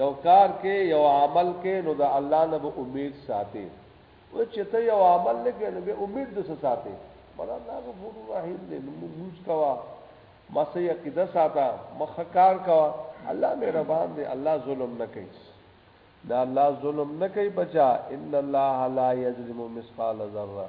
یو کار کې یو عمل کې نو د الله نه به امید ساتي او چې ته یو عمل نه کې نو به امید د څه ساتي بل الله غفور رحیم دې نو موږ کوا ما سي عقیده ساته مخ کار کوا الله مهربان دې الله ظلم نه کوي دا الله ظلم نه کوي بچا ان الله لا یظلم مثقال ذره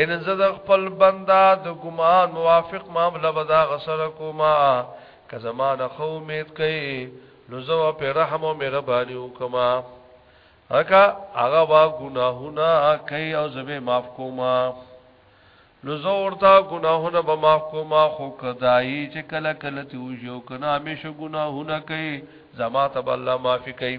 ان زه د خپل بندا د ګمان موافق معاملې به دا غسر کوما که زمانه خو امید کوي نو زه په رحم او مهرباني وکما هکا هغه وا ګناهونه کوي او زه به معاف کوما نو زه ورته ګناهونه به معاف کوما خو کداي چې کله کله ته وجو کنه همیشه ګناهونه کوي زما ته الله معافي کوي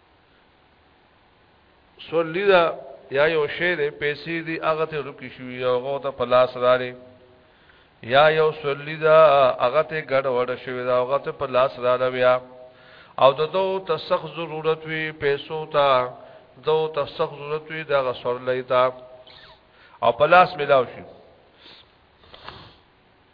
سورلی دا یا یو شی دی پیسې دی هغه ته رکی شوی او هغه ته پلاس راړي یا یو سورلی دا هغه ته ګډ وډ شوی دا هغه ته پلاس راړي بیا او د دو ته سخت ضرورت وی پیسو ته دو ته سخت ضرورت وی دا غسور لای تا او پلاس ملاو شي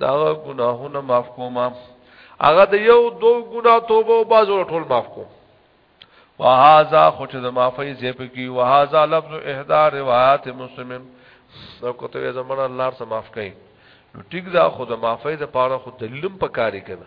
دا ګناهونه معاف کوم هغه د یو دو ګنا توبه او بازو ټول معاف کوم وهذا خو چې د معافی زیپ کی وهذا لفظ احدى روایات مسلم نو کوته زمونه الله سم معاف کړي نو ټیک دا خو د معافی د پاره خو دلیلم پکاري کنه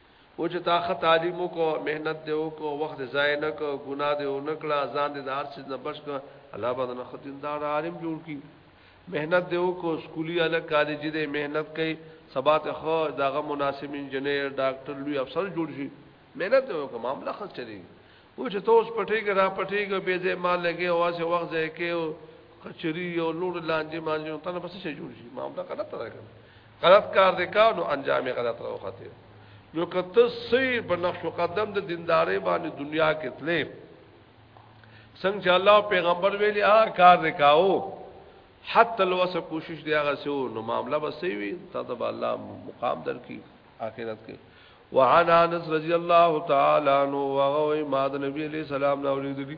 او چې تا خه تعلیم وکړو مهنت دی وکړو وخت ضایع نه کو ګناه دی ونکړه ځان دې د هر څه نه بچ کړ الله باندې نه خدیندار عالم جوړ کی مهنت دی وکړو سکولی اله کالج دې مهنت کوي سبات خو داغه مناسب انجنیر ډاکټر لوی افسر جوړ شي مهنت دی وکړو معاملہ خل چلی او چې توس پټیګه را پټیګه به دې مال لګي اواسه وخت ځای کې کچری او لوړ لاندې مانځو تنه پس شي جوړ شي معاملہ کړه تر کړه غلط کار دی کا نو انجام غلط راوخته نو کته سي په نقش قدم د دینداري باندې دنیا کې تلې څنګه چې الله پیغمبر ویلي آ کار وکاو حتی لو سه کوشش دی هغه سو نو معاملہ بسې وي تدب الله مقام درکې اخرت کې وعن انس رضی الله تعالی عنہ وغوی ما د نبی علیہ السلام نو لیدلی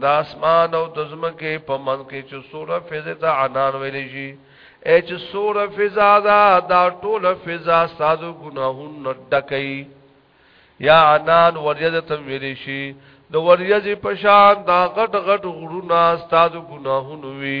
د اسمان او د زمکه په من کې چې سوره فزا ته عنان ویل شي اې چې سوره فزا دا دا ټوله فزا سازو ګناهونه ډکې یا عنان وریځ ته ویل شي د وریځ په شان دا غټ غټ غرونه سازو ګناهونه وي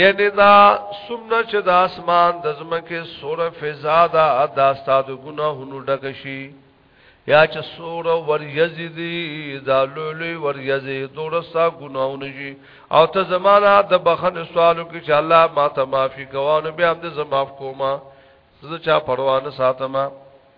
یعنی دا سمنا چې د اسمان د زمکه سور فضا دا د استاد ګناهونو ډک شي یا چې سور ور یزیدی دا لولوی ور یزی دورستا ګناهونه شي او ته زمانہ د بخنه سوالو کې چې الله ما ته معافي کوانو بیا هم دې زماف کوما زه چا پروانه ساتما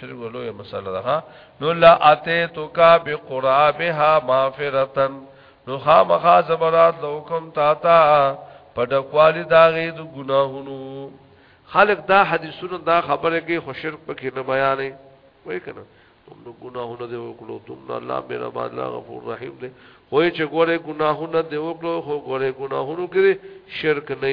شرک لوی مسله ده نو لا اتیتک بقرابها مغفرتن نو خامخا زبرات لو کوم تا تا پډکوالی دا غي د ګناهونو خلق دا حدیثونو دا خبره کې خو شرک پکې نه بیانې وای کنه تم نو ګناهونه دی وکړو تم نه الله مهربان الله غفور رحیم دی خو چې ګوره ګناهونه دی وکړو خو ګوره ګناهونو کې شرک نه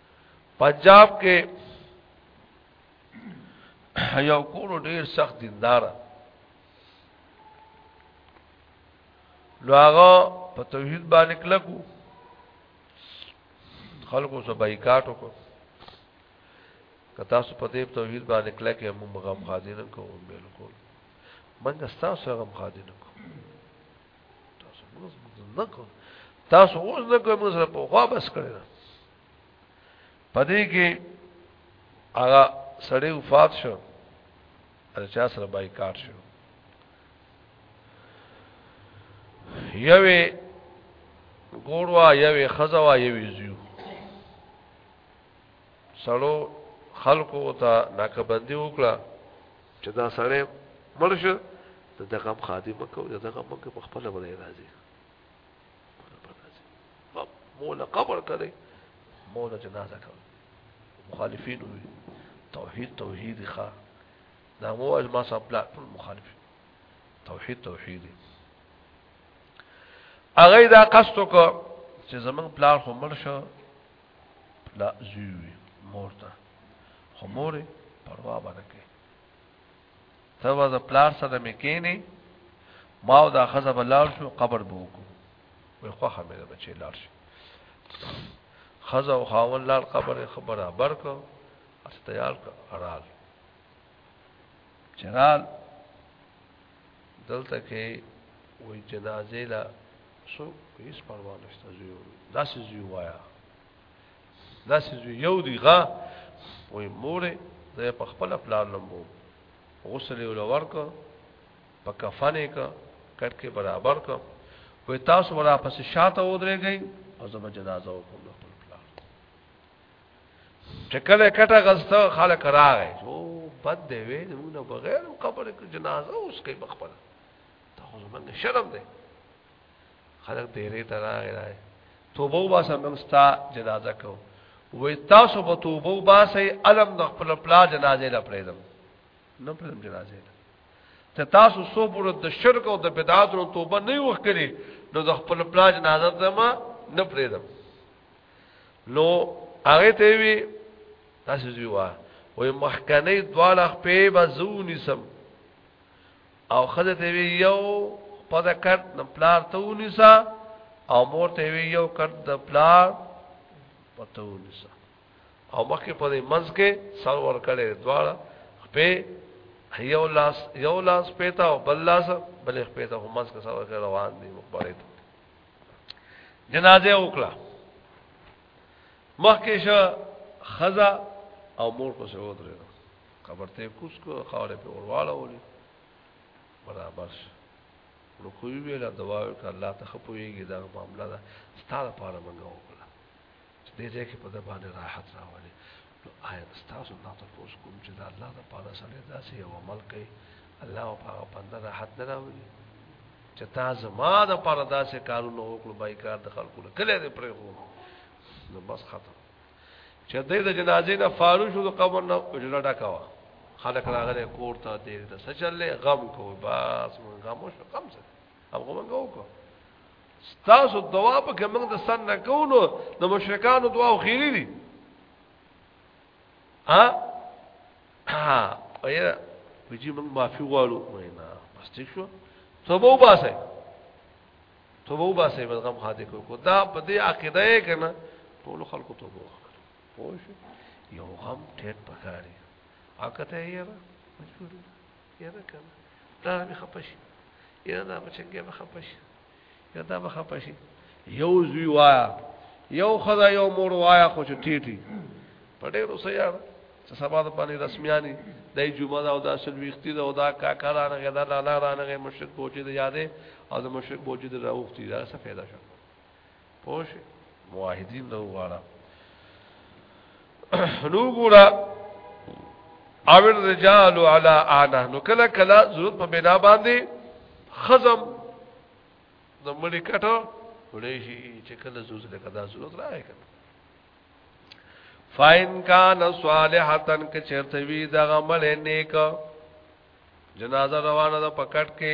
پنجاب کې یو کورو ډیر سخت دیندار نو هغه په توحید باندې کلکو خلکو سو بایکاټ وکړو کتا سو په دې توحید باندې کلکه هم مغم خادین کو بالکل منګه تاسو غم خادین کو تاسو اوس نه کو تاسو اوس نه کو موږ سره په خوا بس کړی پدې کې هغه سړی وفات شو چا سره بایکاټ شو یوې ګوروا یوې خزوا یوې زیو سړو خلکو ته ناکبندي وکړه چې دا سړی مړ شو د دغه هم خادي مه کوئ د دغه مونږ په خپله به دی راځي موله قبر ته دی موله جنازه کوي مخالفین وي توحید توحید ښه دا مو اجما صاحب لا ټول مخالف توحید توحید هغه دا قصد وکړ چې زمنګ پلار خو مړ شو لا زوی مور ته خو مور پروا باندې کوي ته وا د پلار سره مې کینی ما او دا خزه بلار شو قبر به وکړو وي خو خه مې بچي لار شي خزه او خاون لار قبر خبره برکو اس تیار کړه چرال دلته کې وې جنازې لا سو هیڅ پروا نشته زوی داسې زوی وایا داسې زوی یو دی غا وې مورې زه په خپل پلان لمبو غسل یې ولور کو په کفنې کو کټ کې برابر کو وې تاسو ورا پس شاته ودرېږئ او زما جنازه وکړه چکله کټه غسته خلک راغی او بد دی وی نو بغیر قبر کې جنازه اوس کوي بخبل ته خو زمونږ شرم دی خلک ډیره ته راغی راغی توبه واسه موږ ستا جنازه کو وې تاسو په توبه واسه علم د خپل پلا جنازه لا پریدم نه پریدم جنازه ته تاسو سو پر د شرک او د بدعات او توبه نه وکړي نو د خپل پلا جنازه ته ما نه پریدم نو هغه ته وی تاسو زیوا وې مخکنه دواله خپې بزونی سم او خزه ته وی یو پد کټ د پلار ته ونیسا او مور ته وی یو کټ د پلار پته ونیسا او مخکې په دې منځ کې سر ور کړې دواړه خپې یو لاس یو لاس پېتا او بل لاس بلې خپې ته منځ کې سر ور روان دي مخبره جنازه وکړه مخکې شو خزا او مور په سره ودرې قبر ته کوس کو خاورې په ورواله ولي برابر شو رکوی ویلا دعا وکړه الله ته خپويږي دا معاملہ ده ستاره پاره منګو دې دې کې په د باندې راحت راولي نو آیت تاسو نه تاسو کوم چې دا الله د پاره سره داسې یو عمل کوي الله او هغه بنده راحت نه راولي چې تا زما د پاره داسې کارونه وکړو بای کار د خلکو نه کله دې پرې خو نو بس ختم چې دې د جنازې نه فارغ شو د قبر نه اجرا ډکاوه خلک راغله کور ته دې د سچلې غم کو بس مونږه مو شو کم څه هغه مونږه وکړو ستاسو دعا په کې موږ د سن نه کوو د مشرکانو دعا خېری دي ها ها وایره وجي موږ معافي غواړو وینا بس ټیک شو توبه وباسه توبه وباسه بس غم خاطر کو دا په دې عقیده یې کنه ټول خلکو توبه وکړه پوه یو غم ټیټ پکاري اکته یې را مجبور یره کنه دا به خپه شي یره دا بچنګه به خپه شي یره دا به خپه شي یو زوی وایا یو خدا یو مور وایا خو چې ټیټي په ډېرو سیار چې سبا د باندې رسمیانی دای جمعه دا او دا سلويختی دا او دا کاکا دا نه دا لالا دا نه مشرک بوجي د یادې او د مشرک بوجي د راوختی دا څه پیدا شو پوش موحدین نو غواړه نو ګورا او الرجال علی انا نو کله کله ضرورت په بنا باندې خزم د مړي کټه ولې شي چې کله زوز له کدا ضرورت راځي کنه فاین کان صالحتن ک چرته وی د غمل نیک جنازه روانه ده پکټ کې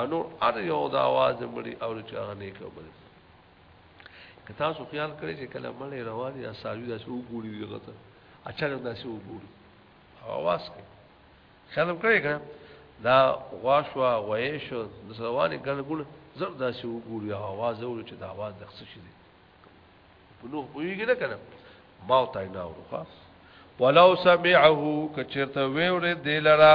انور ار یو دا आवाज مړي او چې هغه نه کوي که تاسو خیال کړئ چې کله مړې رواني یا ساوي داسې وګوري دغه ته اچانک داسې وګوري اواز کوي خیال کړئ که دا غواشوا غویش د رواني ګڼګون زر داسې وګوري اواز اوري چې دا आवाज د څه شي دي په نو پويږي نه کنه ما او تای نه اورو خاص ولو سمعه کچرته ویور دلرا